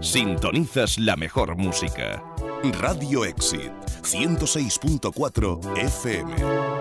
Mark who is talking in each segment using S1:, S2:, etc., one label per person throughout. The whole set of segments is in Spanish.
S1: Sintonizas la mejor música. Radio Exit 106.4 FM.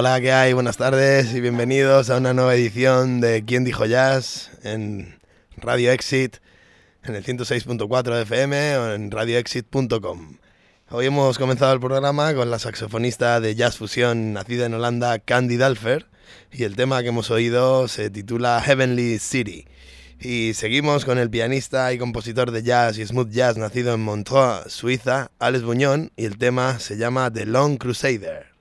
S2: Hola, ¿qué hay? Buenas tardes y bienvenidos a una nueva edición de ¿Quién dijo jazz? en Radio Exit, en el 106.4 de FM o en radioexit.com. Hoy hemos comenzado el programa con la saxofonista de jazz fusión nacida en Holanda, Candy Dalfer, y el tema que hemos oído se titula Heavenly City. Y seguimos con el pianista y compositor de jazz y smooth jazz nacido en Montreux, Suiza, Alex Buñón, y el tema se llama The Long Crusader.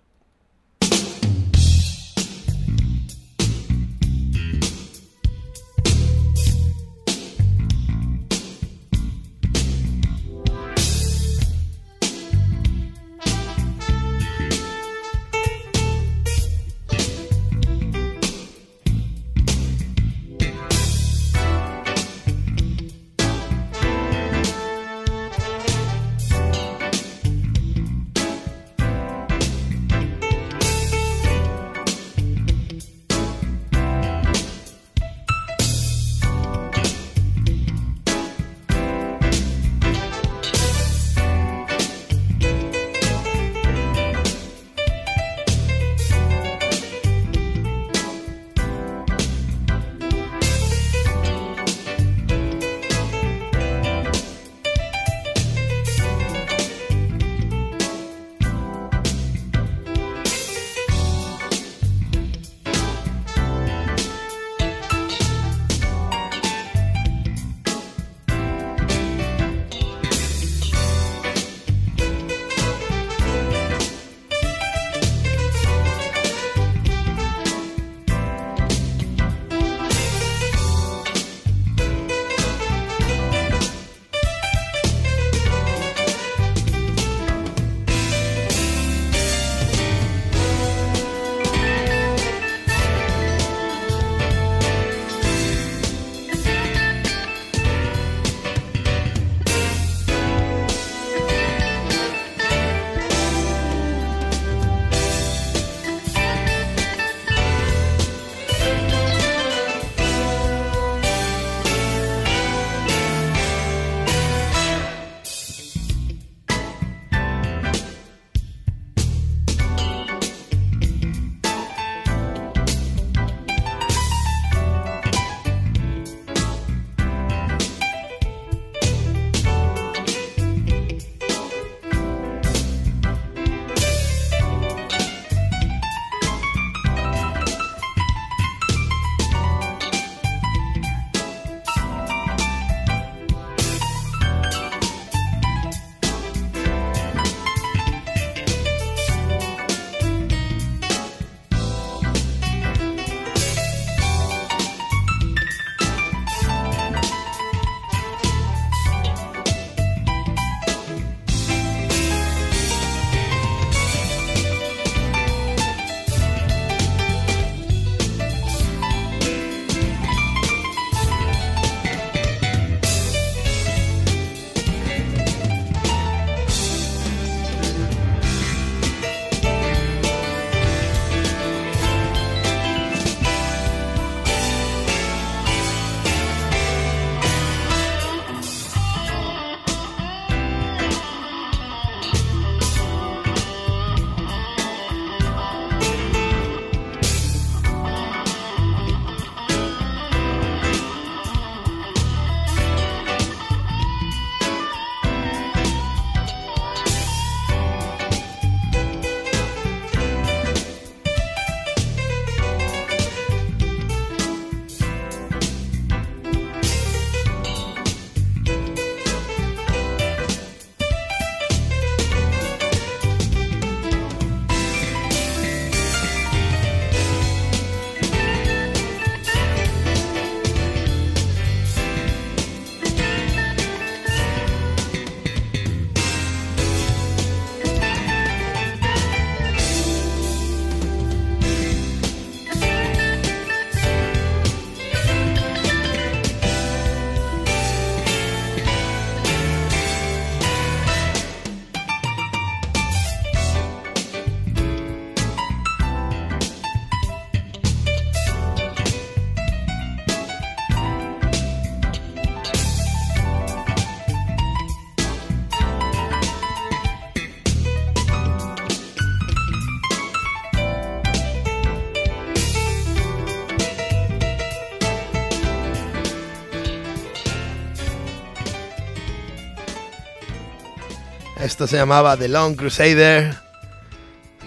S2: Esto se llamaba The Long Crusader,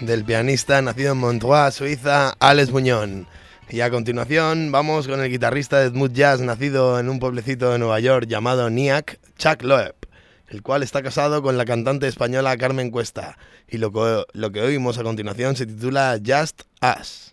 S2: del pianista nacido en Montreux, Suiza, Alex Buñón. Y a continuación vamos con el guitarrista de smooth jazz nacido en un pueblecito de Nueva York llamado Niak, Chuck Loeb, el cual está casado con la cantante española Carmen Cuesta. Y lo que, lo que oímos a continuación se titula Just Us.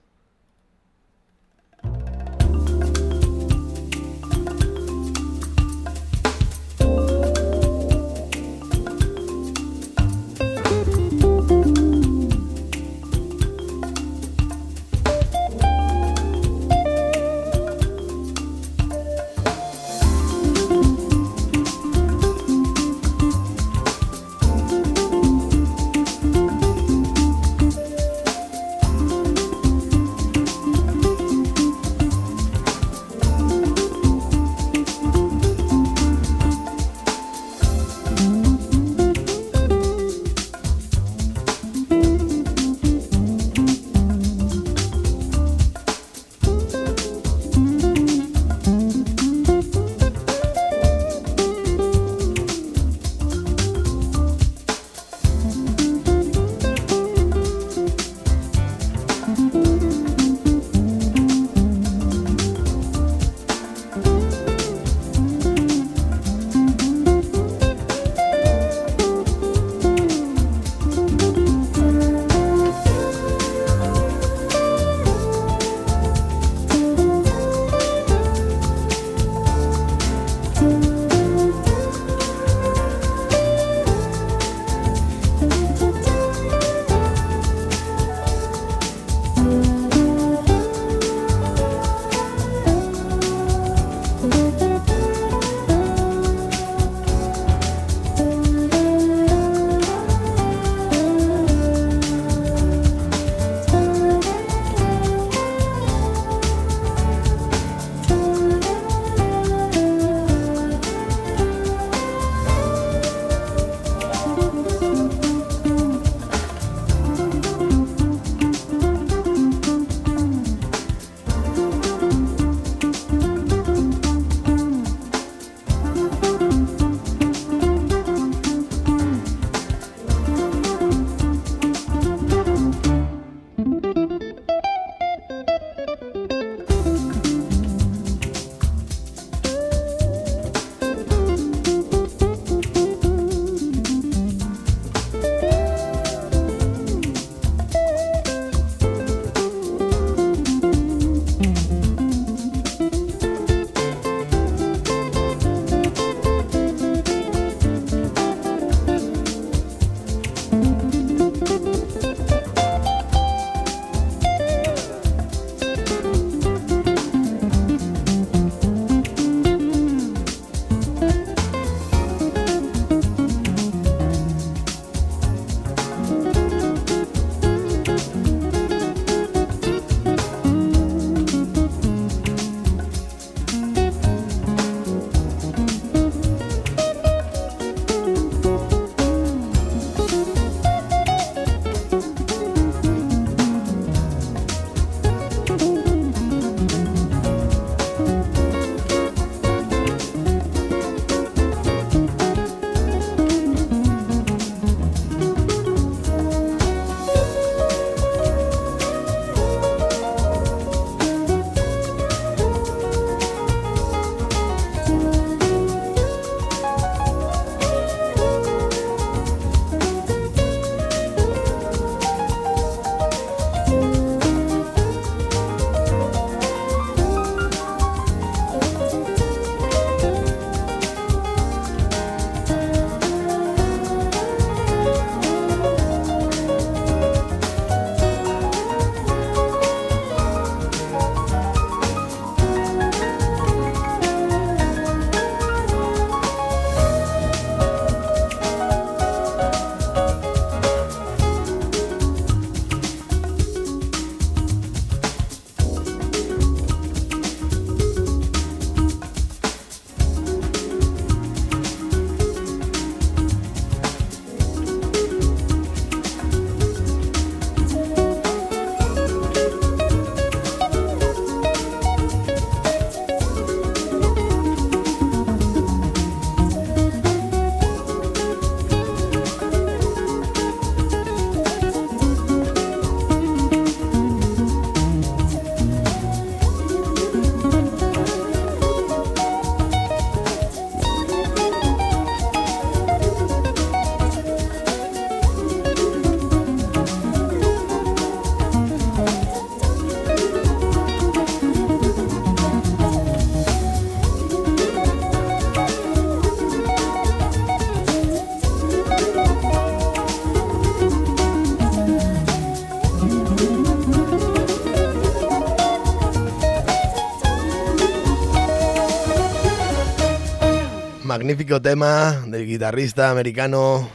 S2: Magnífico tema del guitarrista americano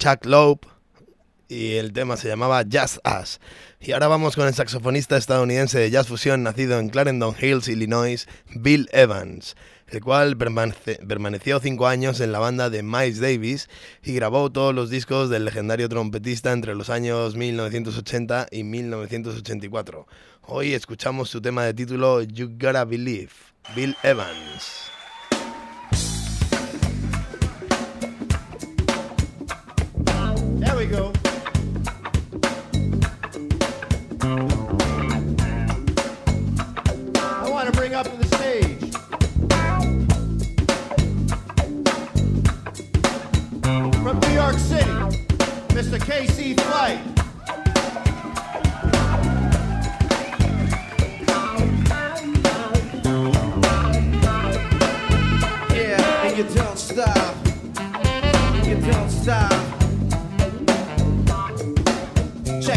S2: Chuck Loeb y el tema se llamaba Just Us. Y ahora vamos con el saxofonista estadounidense de jazz fusión nacido en Clarendon Hills, Illinois, Bill Evans, el cual permaneció cinco años en la banda de Miles Davis y grabó todos los discos del legendario trompetista entre los años 1980 y 1984. Hoy escuchamos su tema de título You Gotta Believe, Bill Evans.
S3: There we go. I want to bring up to the stage from New York City, Mr. KC Flight.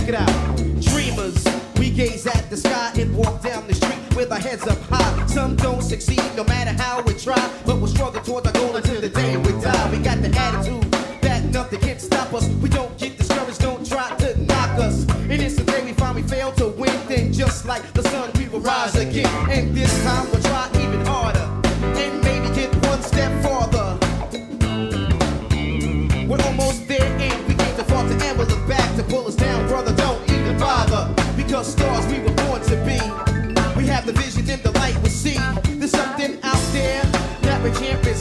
S4: It out. Dreamers, we gaze at the sky and walk down the street with our heads up high. Some don't succeed no matter how we try, but we'll struggle towards our goal until the day we die. We got the attitude that nothing can stop us. We don't get discouraged, don't try to knock us. And it's the day we finally fail to win, then just like the sun, we will rise again. And this time we'll try even harder and maybe get one step farther. We're almost there and we to fall to ever look back to pull us down, brother. campus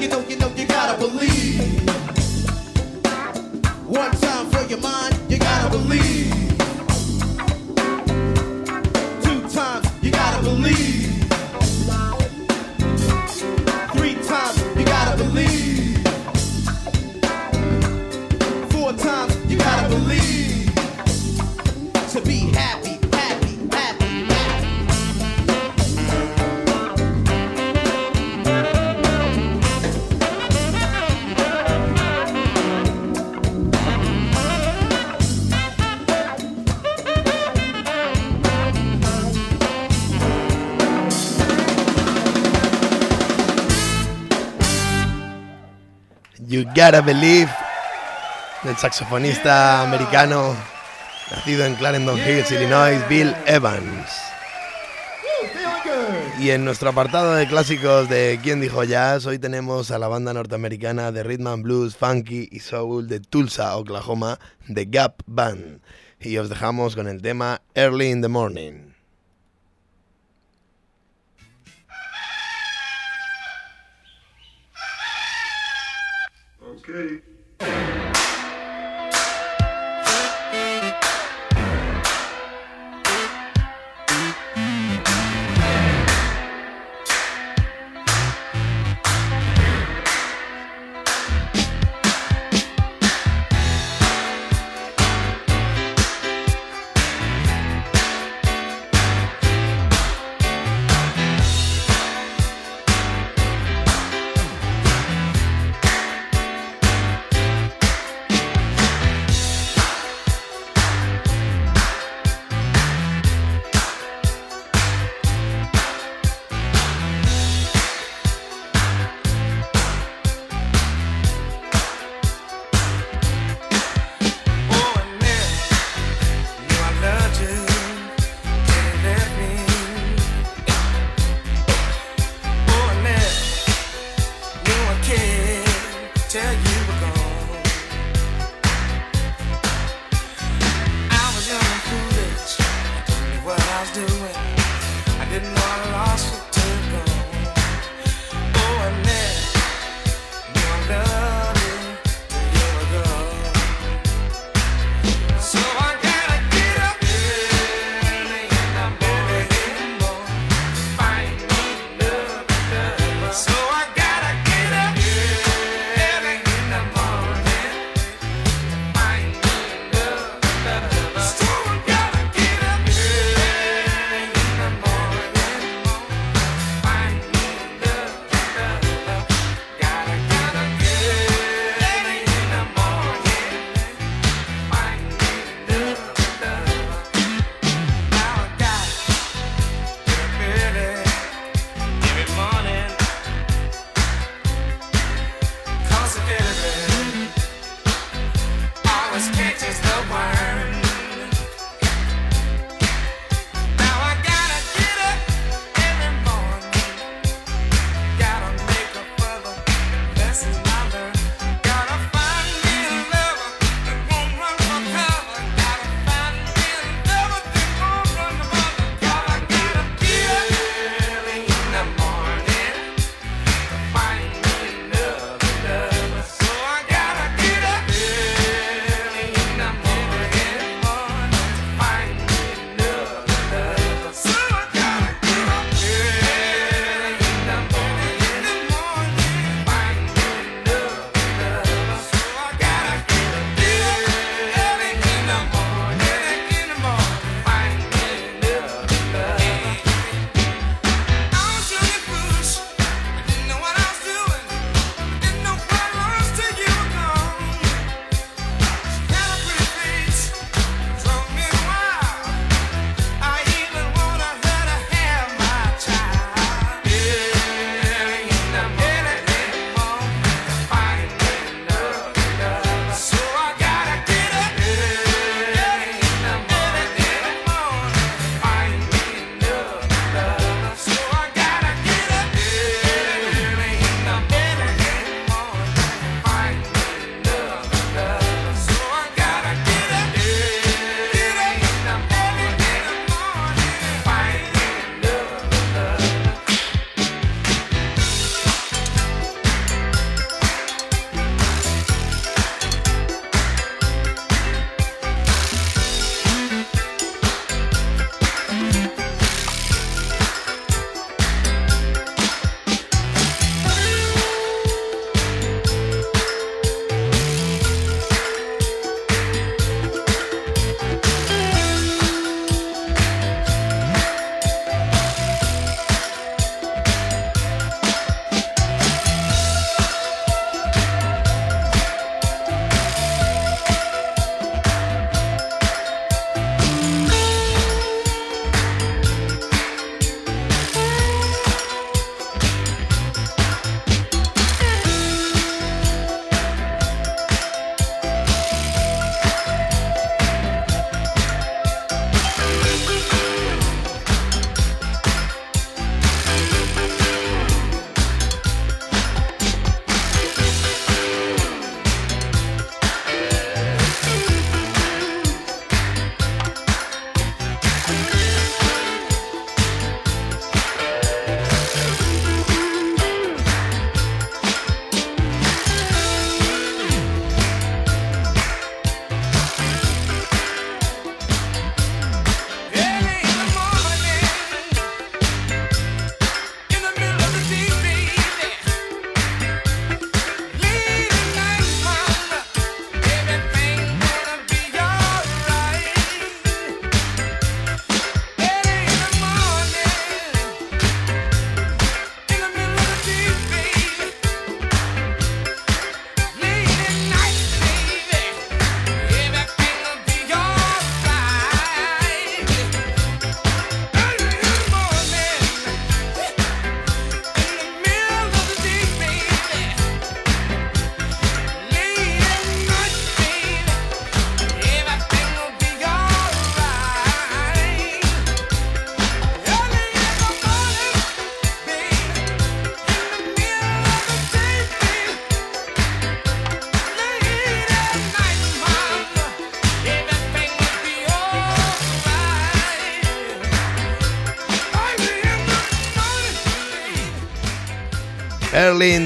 S4: donkey donkey Gotta Believe,
S2: del saxofonista americano nacido en Clarendon Hills, Illinois, Bill Evans. Y en nuestro apartado de clásicos de ¿Quién dijo jazz? Hoy tenemos a la banda norteamericana de rhythm and blues, funky y soul de Tulsa, Oklahoma, The Gap Band. Y os dejamos con el tema Early in the Morning. Ok.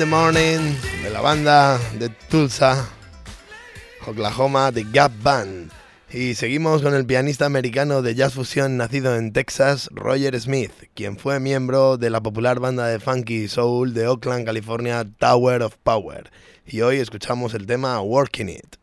S2: The Morning de la banda de Tulsa, Oklahoma, The Gap Band. Y seguimos con el pianista americano de jazz fusión nacido en Texas, Roger Smith, quien fue miembro de la popular banda de funky soul de Oakland, California, Tower of Power. Y hoy escuchamos el tema Working It.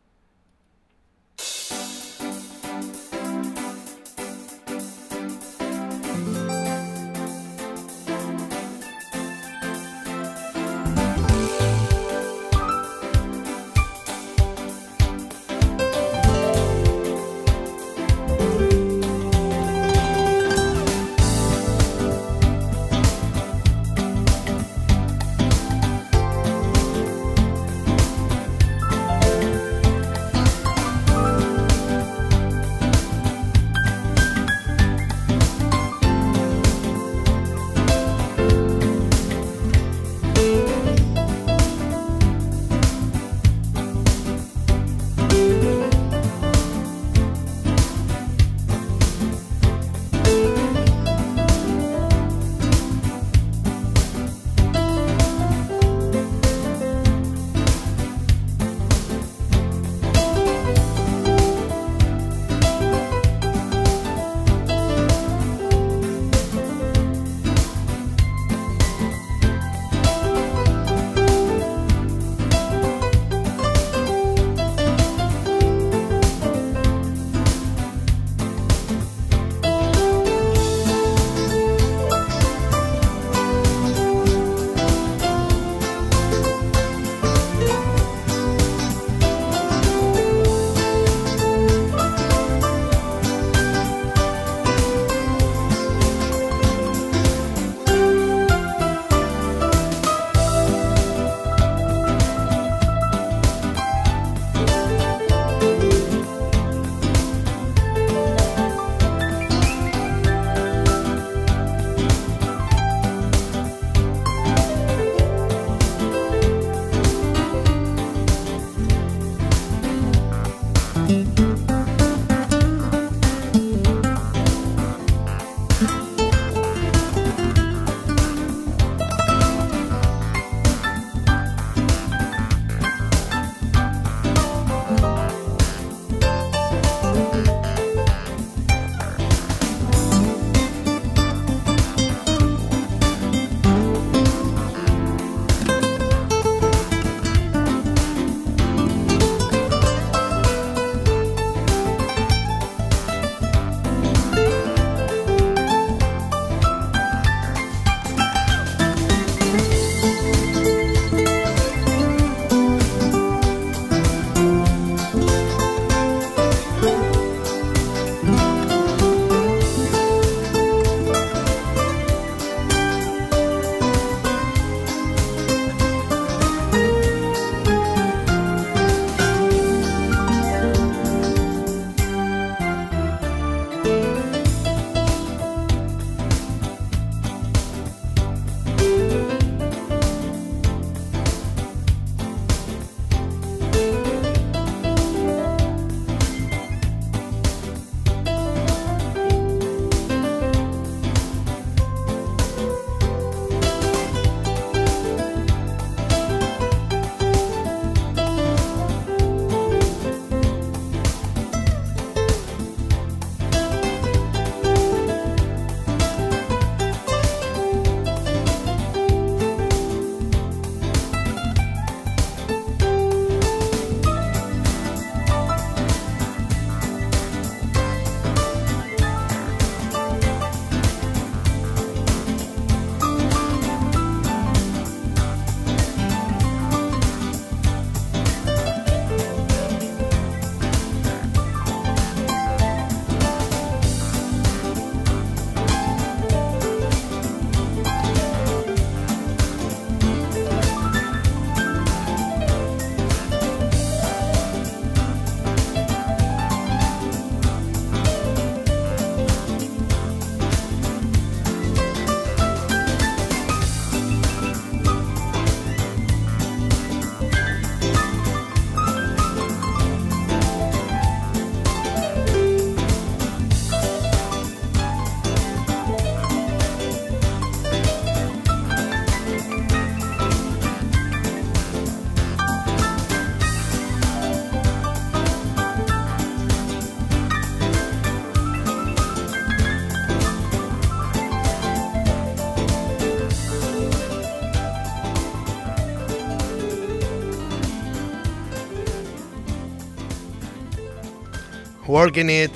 S2: Working It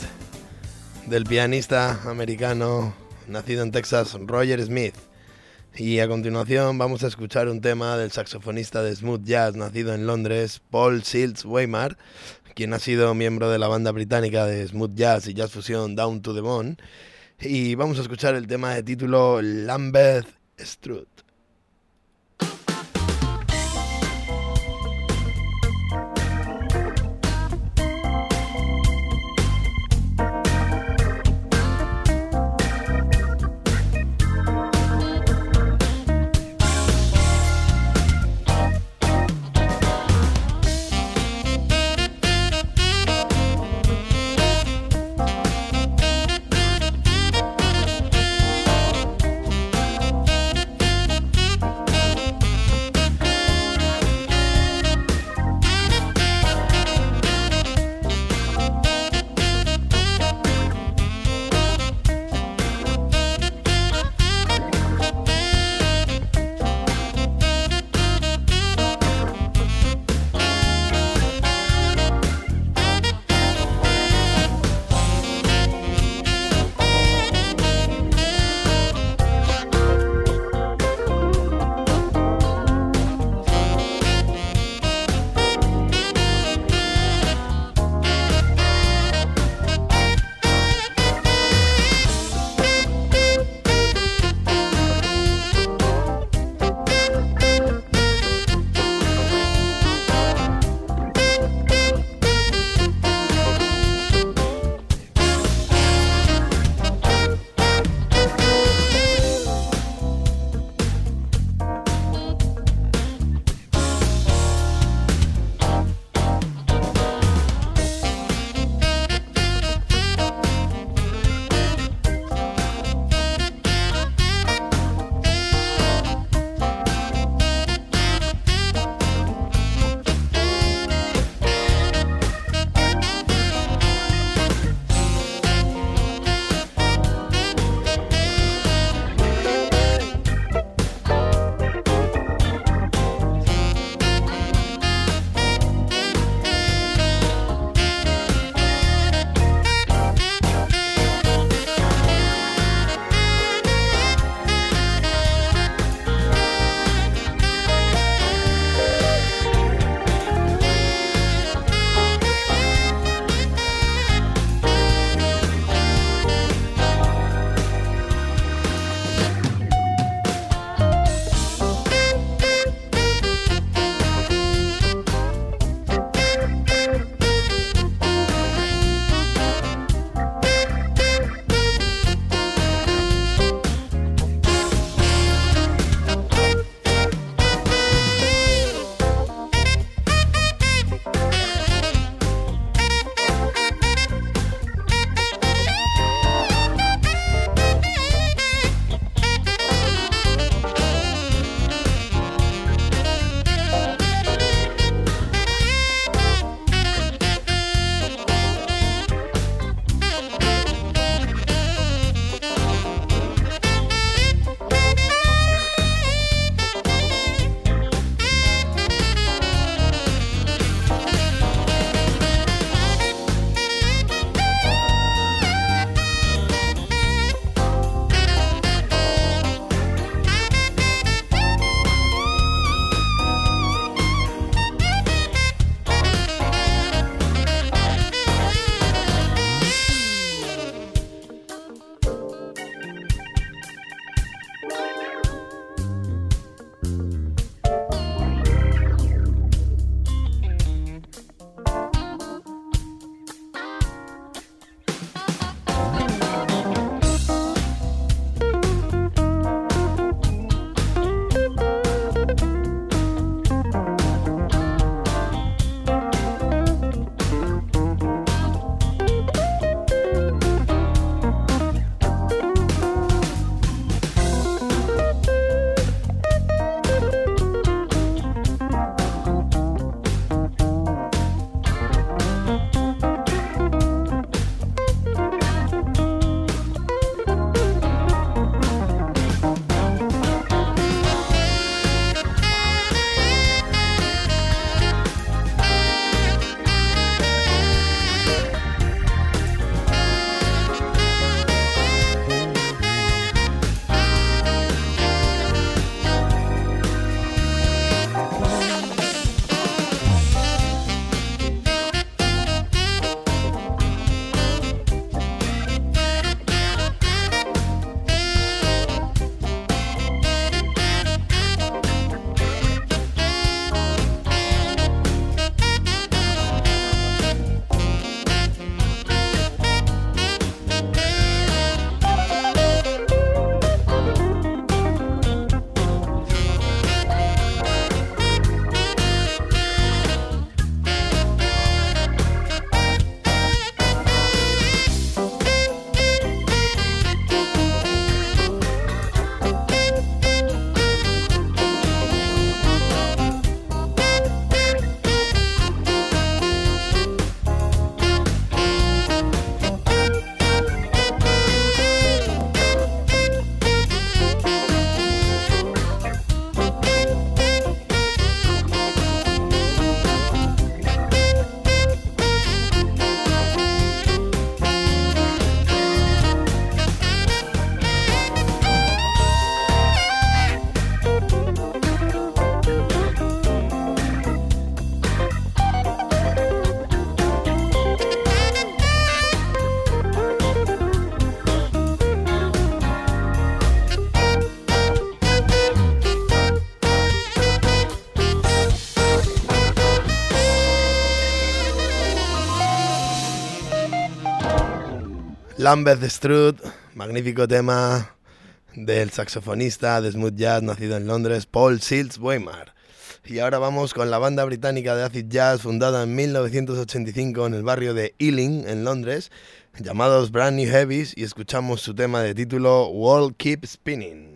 S2: del pianista americano nacido en Texas Roger Smith. Y a continuación vamos a escuchar un tema del saxofonista de smooth jazz nacido en Londres, Paul Sills Weimar, quien ha sido miembro de la banda británica de smooth jazz y jazz fusión Down to the Bone. Y vamos a escuchar el tema de título Lambeth Strut. Lambeth Struth, magnífico tema del saxofonista de smooth jazz nacido en Londres, Paul Sills Weimar. Y ahora vamos con la banda británica de acid jazz fundada en 1985 en el barrio de Ealing, en Londres, llamados Brand New Heavies, y escuchamos su tema de título World Keep Spinning.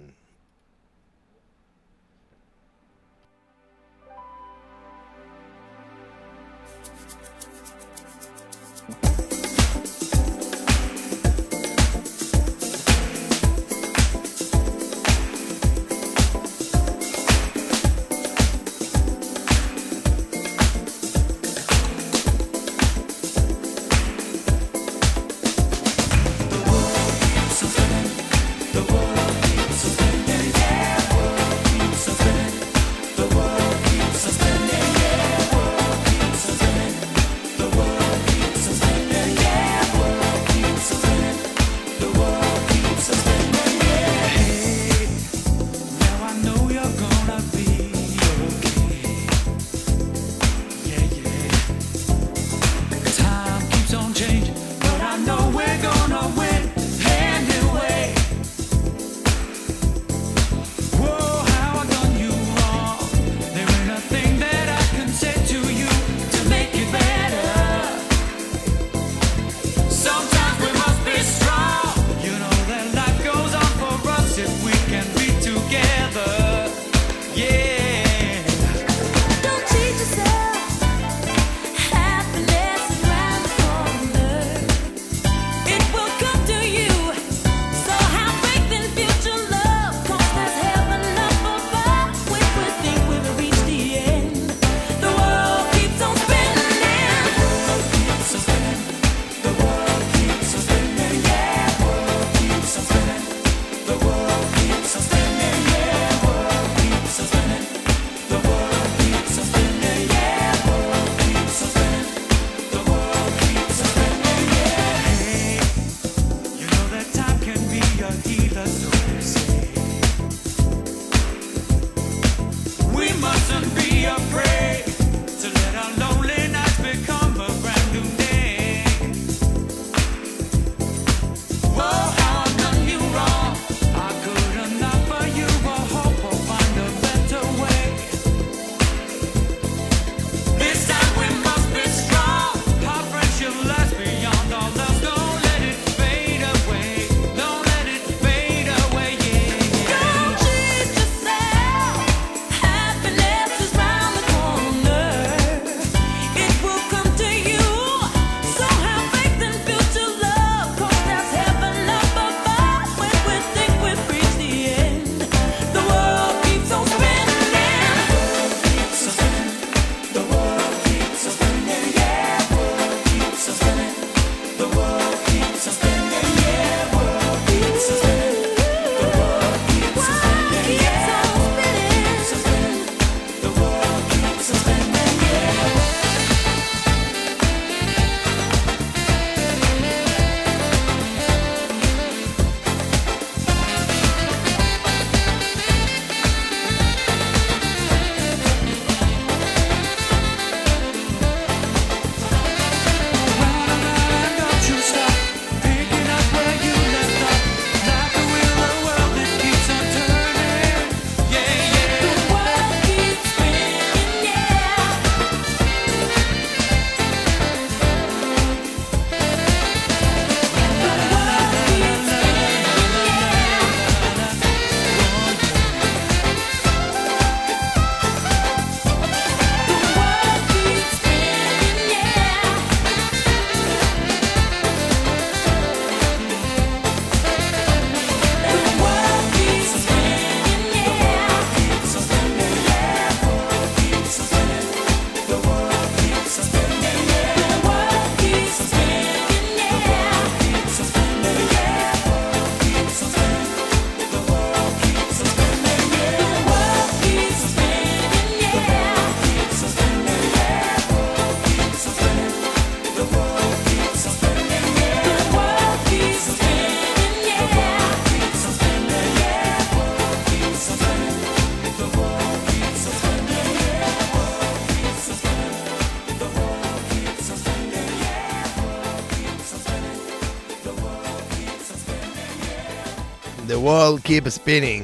S2: Keep Spinning,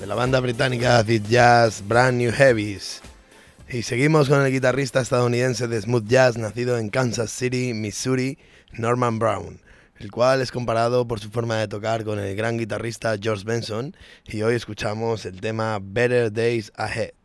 S2: de la banda británica Acid Jazz Brand New Heavies. Y seguimos con el guitarrista estadounidense de smooth jazz nacido en Kansas City, Missouri, Norman Brown, el cual es comparado por su forma de tocar con el gran guitarrista George Benson y hoy escuchamos el tema Better Days Ahead.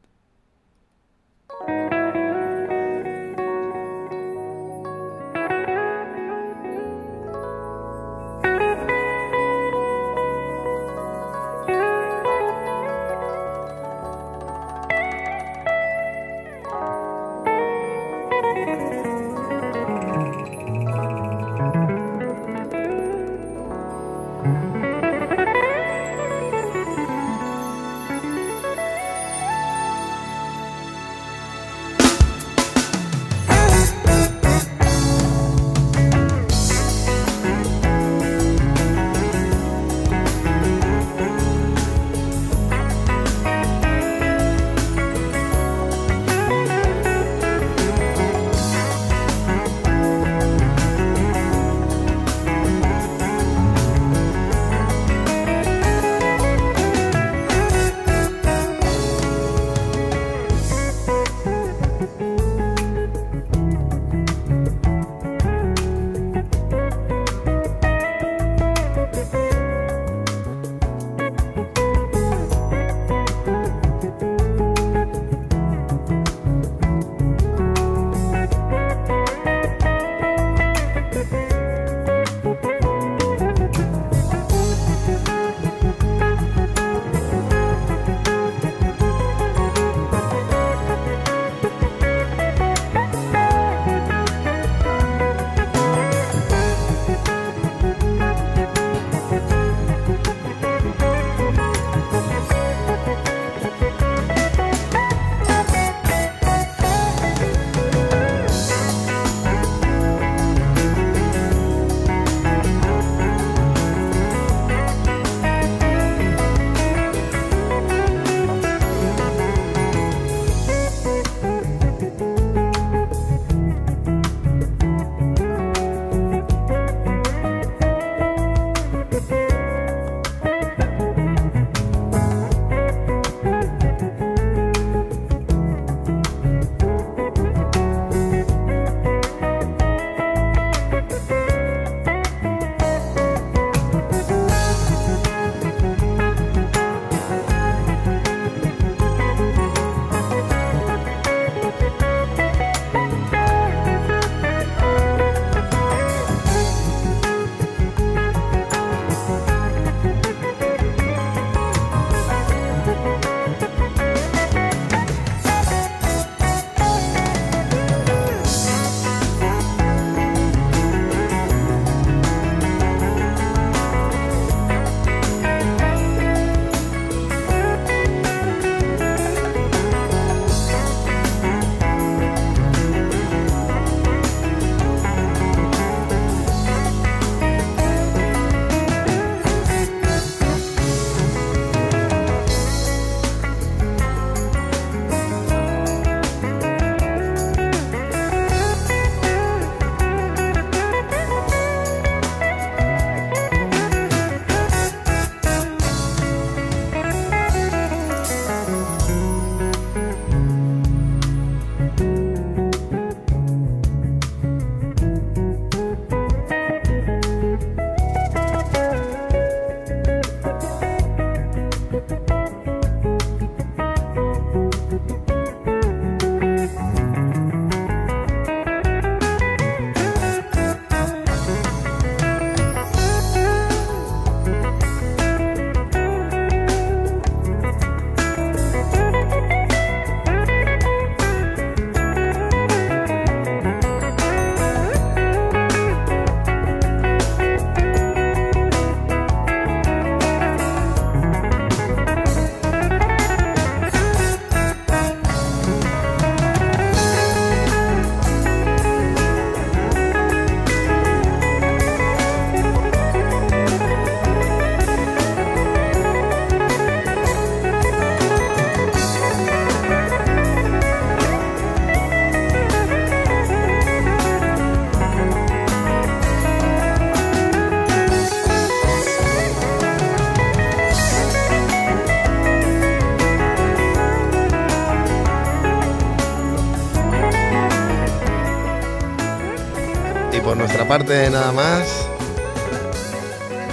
S2: Nada más.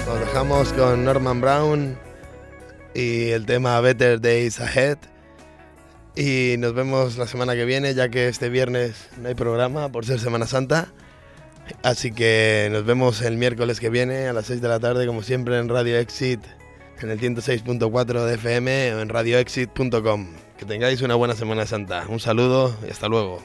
S2: Nos dejamos con Norman Brown y el tema Better Days Ahead. Y nos vemos la semana que viene, ya que este viernes no hay programa por ser Semana Santa. Así que nos vemos el miércoles que viene a las 6 de la tarde, como siempre, en Radio Exit, en el 106.4 de FM o en radioexit.com. Que tengáis una buena Semana Santa. Un saludo y hasta luego.